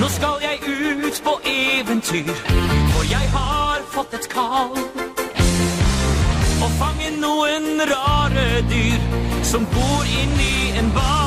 Nå skal jeg ut på eventyr, for jeg har fått et kall. Å fange noen rare dyr som bor inni en bar.